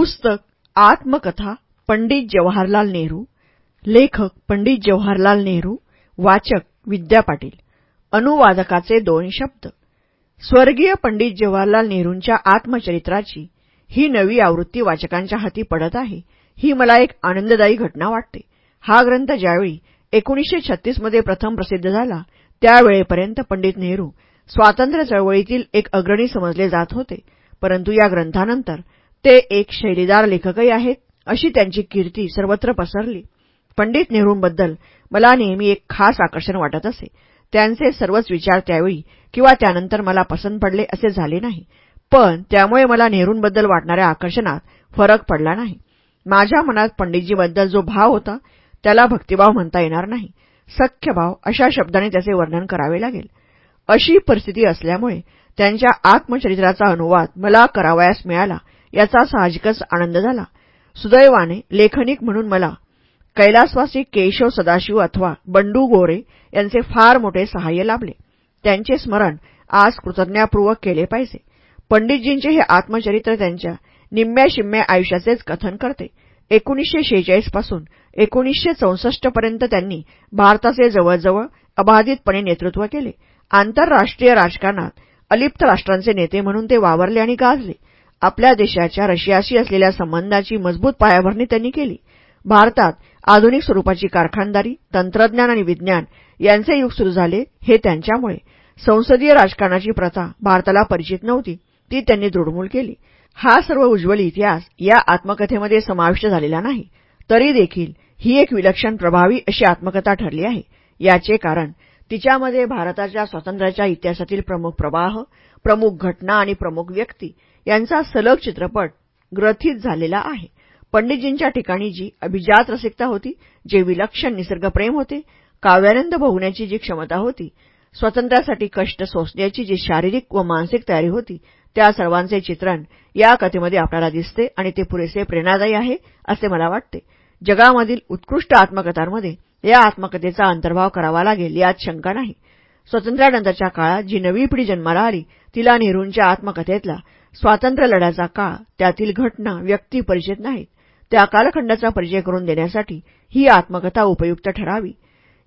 पुस्तक आत्मकथा पंडित जवाहरलाल नेहरू लेखक पंडित जवाहरलाल नेहरू वाचक विद्या पाटील अनुवादकाचे दोन शब्द. स्वर्गीय पंडित जवाहरलाल नेहरूंच्या आत्मचरित्राची ही नवी आवृत्ती वाचकांच्या हाती पडत आहे. ही मला एक आनंददायी घटना वाटते. हा ग्रंथ ज्यावेळी एकोणीसशे छत्तीसमध्ये प्रथम प्रसिद्ध झाला त्यावेळेपर्यंत पंडित नेहरू स्वातंत्र्य चळवळीतील एक अग्रणी समजले जात होते. परंतु या ग्रंथानंतर ते एक शैलीदार लेखकही आहेत. अशी त्यांची कीर्ती सर्वत्र पसरली. पंडित नेहरूंबद्दल मला नेहमी एक खास आकर्षण वाटत असे. त्यांचे सर्वच विचार त्यावेळी किंवा त्यानंतर मला पसंत पडले असे झाले नाही. पण त्यामुळे मला नेहरूंबद्दल वाटणाऱ्या आकर्षणात फरक पडला नाही. माझ्या मनात पंडितजीबद्दल जो भाव होता त्याला भक्तिभाव म्हणता येणार नाही. सख्यभाव अशा शब्दाने त्याचे वर्णन करावे लागेल. अशी परिस्थिती असल्यामुळे त्यांच्या आत्मचरित्राचा अनुवाद मला करावयास मिळाला. याचा साहजिकच आनंद झाला. सुदैवाने लेखनिक म्हणून मला कैलासवासी केशव सदाशिव अथवा बंडू गोरे यांचे फार मोठे सहाय्य लाभले. त्यांचे स्मरण आज कृतज्ञापूर्वक केले पाहिजे. पंडितजींचे हे आत्मचरित्र त्यांच्या निम्म्या शिम्म्या आयुष्याचेच कथन करते. एकोणीसशे शेहेचाळीसपासून एकोणीसशे चौसष्ट पर्यंत त्यांनी भारताचे जवळजवळ अबाधितपणे नेतृत्व केले. आंतरराष्ट्रीय राजकारणात अलिप्त राष्ट्रांचे नेते म्हणून ते वावरले आणि गाजले. आपल्या देशाच्या रशियाशी असलेल्या संबंधाची मजबूत पायाभरणी त्यांनी केली. भारतात आधुनिक स्वरूपाची कारखानदारी तंत्रज्ञान आणि विज्ञान यांचे युग सुरू झाले हे त्यांच्यामुळे. संसदीय राजकारणाची प्रथा भारताला परिचित नव्हती ती त्यांनी दृढमूल केली. हा सर्व उज्ज्वल इतिहास या आत्मकथेमध्ये समाविष्ट झालेला नाही तरी देखील ही एक विलक्षण प्रभावी अशी आत्मकथा ठरली आहे. याचे कारण तिच्यामध्ये भारताच्या स्वातंत्र्याच्या इतिहासातील प्रमुख प्रवाह प्रमुख घटना आणि प्रमुख व्यक्ती यांचा सलग चित्रपट ग्रथित झालेला आहे. पंडितजींच्या ठिकाणी जी अभिजात रसिकता होती जे विलक्षण निसर्गप्रेम होते काव्यानंद भोगण्याची जी क्षमता होती स्वातंत्र्यासाठी कष्ट सोसण्याची जी शारीरिक व मानसिक तयारी होती त्या सर्वांचे चित्रण या कथेमध्ये आपल्याला दिसते आणि ते पुरेसे प्रेरणादायी आहे असे मला वाटते. जगामधील उत्कृष्ट आत्मकथांमध्ये या आत्मकथेचा अंतर्भाव करावा लागेल यात शंका नाही. स्वातंत्र्यानंतरच्या काळात जी नवी पिढी जन्माला आली तिला नेहरूंच्या आत्मकथेतला स्वातंत्र्य लढ्याचा काळ त्यातील घटना व्यक्ती परिचित नाहीत. त्या कालखंडाचा परिचय करून देण्यासाठी ही आत्मकथा उपयुक्त ठरावी.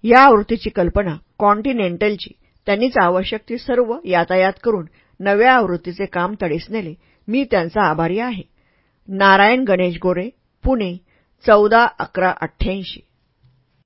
या आवृत्तीची कल्पना कॉन्टिनेंटलची त्यांनीच आवश्यक ती सर्व यातायात करून नव्या आवृत्तीचे काम तडीस नेले. मी त्यांचा आभारी आहे. नारायण गणेश गोरे पुणे चौदा अकरा अठ्ठ्याऐंशी.